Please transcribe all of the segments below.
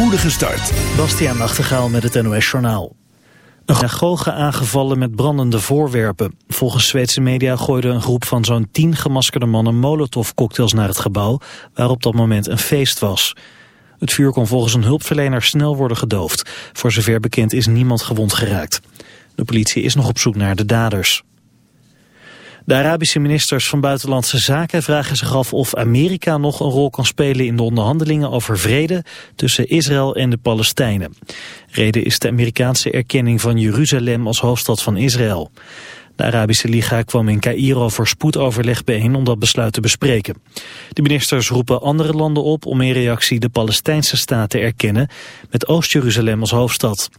spoedige start. Bastiaan Nachtegaal met het NOS Journaal. Een synagoge aangevallen met brandende voorwerpen. Volgens Zweedse media gooide een groep van zo'n tien gemaskerde mannen molotovcocktails naar het gebouw, waar op dat moment een feest was. Het vuur kon volgens een hulpverlener snel worden gedoofd. Voor zover bekend is niemand gewond geraakt. De politie is nog op zoek naar de daders. De Arabische ministers van Buitenlandse Zaken vragen zich af of Amerika nog een rol kan spelen in de onderhandelingen over vrede tussen Israël en de Palestijnen. Reden is de Amerikaanse erkenning van Jeruzalem als hoofdstad van Israël. De Arabische Liga kwam in Cairo voor spoedoverleg bijeen om dat besluit te bespreken. De ministers roepen andere landen op om in reactie de Palestijnse staat te erkennen met Oost-Jeruzalem als hoofdstad.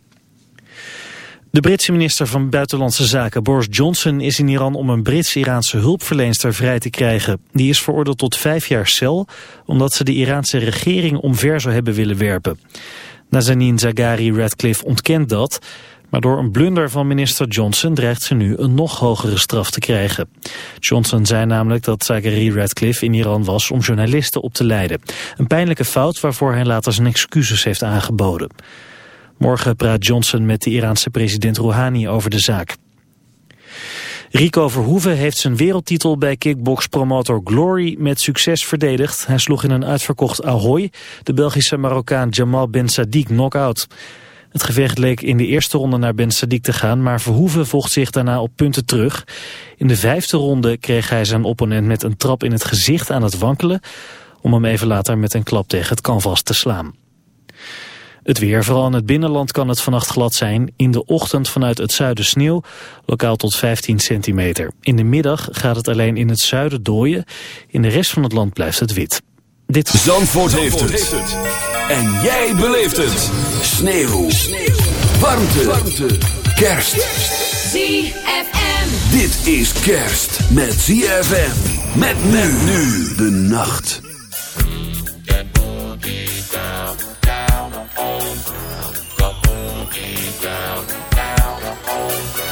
De Britse minister van Buitenlandse Zaken Boris Johnson is in Iran om een Brits-Iraanse hulpverleenster vrij te krijgen. Die is veroordeeld tot vijf jaar cel omdat ze de Iraanse regering omver zou hebben willen werpen. Nazanin Zaghari Radcliffe ontkent dat, maar door een blunder van minister Johnson dreigt ze nu een nog hogere straf te krijgen. Johnson zei namelijk dat Zaghari Radcliffe in Iran was om journalisten op te leiden. Een pijnlijke fout waarvoor hij later zijn excuses heeft aangeboden. Morgen praat Johnson met de Iraanse president Rouhani over de zaak. Rico Verhoeven heeft zijn wereldtitel bij kickbox-promotor Glory met succes verdedigd. Hij sloeg in een uitverkocht Ahoy de Belgische Marokkaan Jamal Ben Sadiq knock-out. Het gevecht leek in de eerste ronde naar Ben Sadiq te gaan, maar Verhoeven vocht zich daarna op punten terug. In de vijfde ronde kreeg hij zijn opponent met een trap in het gezicht aan het wankelen, om hem even later met een klap tegen het canvas te slaan. Het weer, vooral in het binnenland kan het vannacht glad zijn. In de ochtend vanuit het zuiden sneeuw, lokaal tot 15 centimeter. In de middag gaat het alleen in het zuiden dooien. In de rest van het land blijft het wit. Dit... Zandvoort, heeft, het. En jij beleeft het. Sneeuw. sneeuw. Warmte. Warmte. Kerst. ZFM. Dit is kerst met ZFM. Met men nu de nacht. the holy ground, now the ground.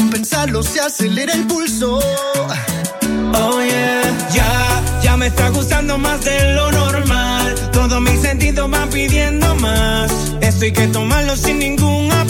compensarlo se acelera el pulso. Oh yeah, ya, ya me está gustando más de lo normal. Todos mis sentidos van pidiendo más. Esto hay que tomarlo sin ningún apuro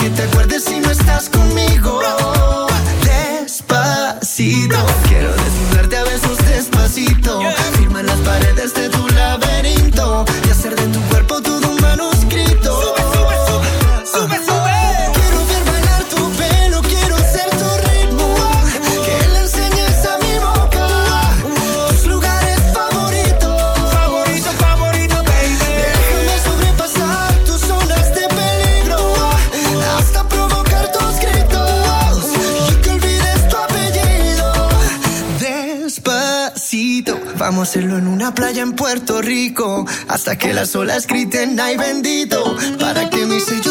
hasta que las olas griten ay bendito para que mi sello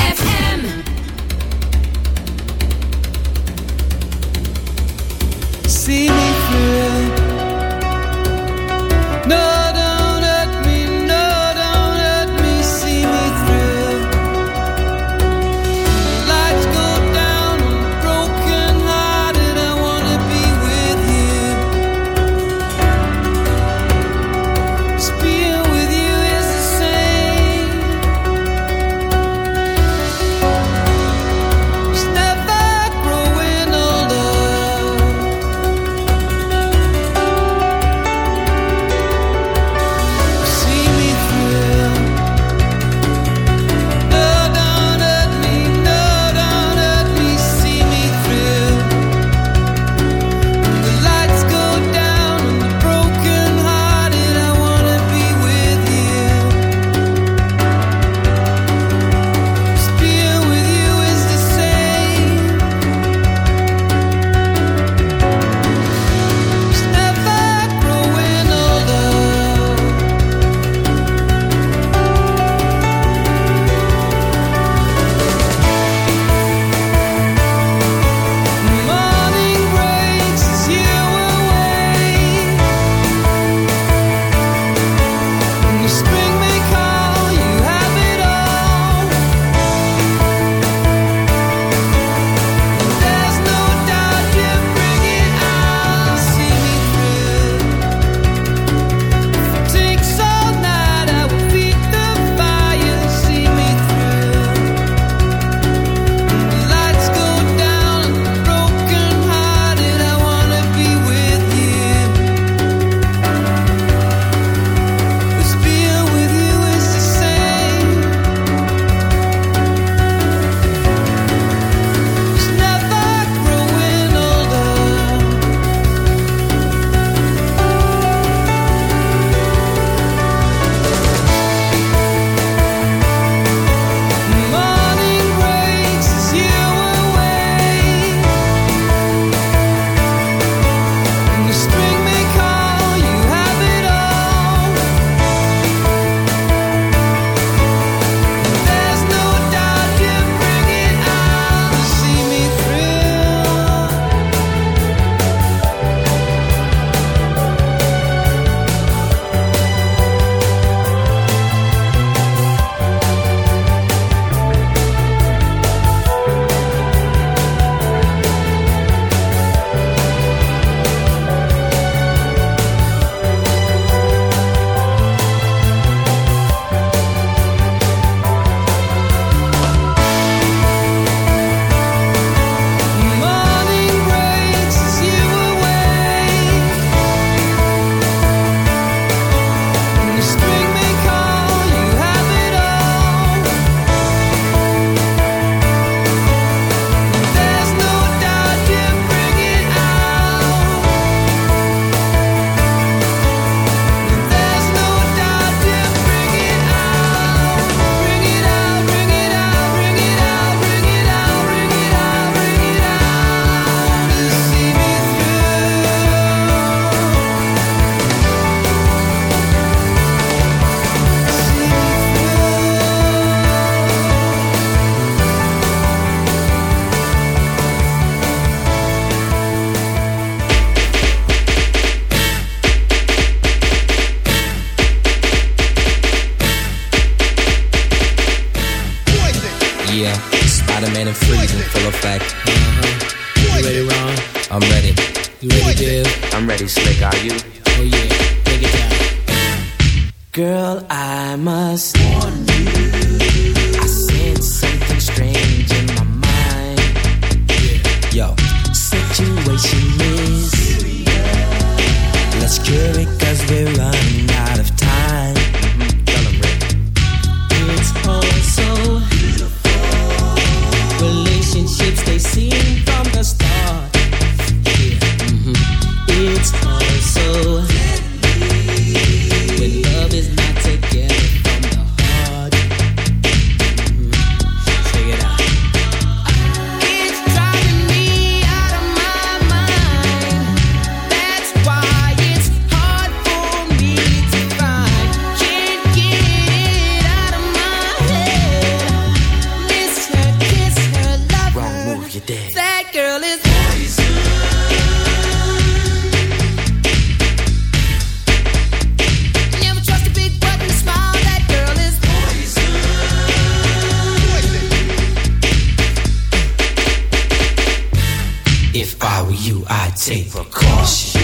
If I were you, I'd take precaution.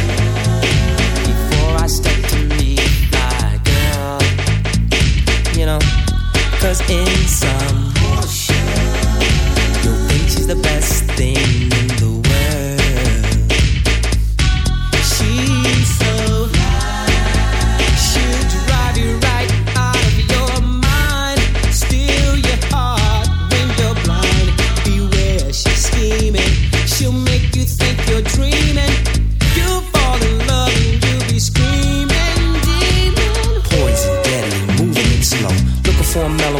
Before I step to meet my girl, you know, cause in some, you think she's the best thing in the world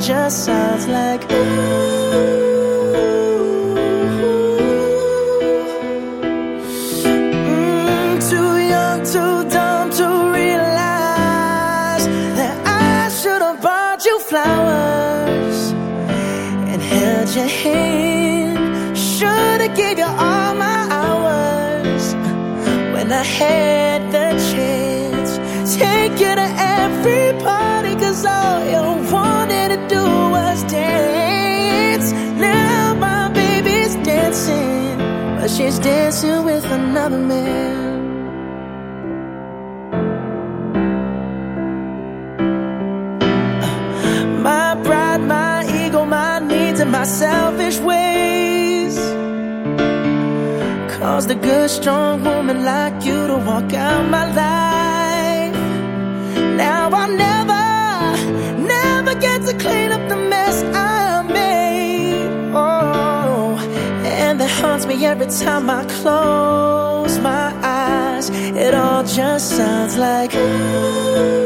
just sounds like ooh. Mm, too young, too dumb to realize that I should have bought you flowers and held your hand. Should have gave you all my hours when I had the chance. Take you to every party, cause all you want she's dancing with another man. My pride, my ego, my needs, and my selfish ways caused a good, strong woman like you to walk out my life. Now I'll never, never get to clean up the mess I made. Oh, and that haunts me every time I close my eyes. It all just sounds like Mm,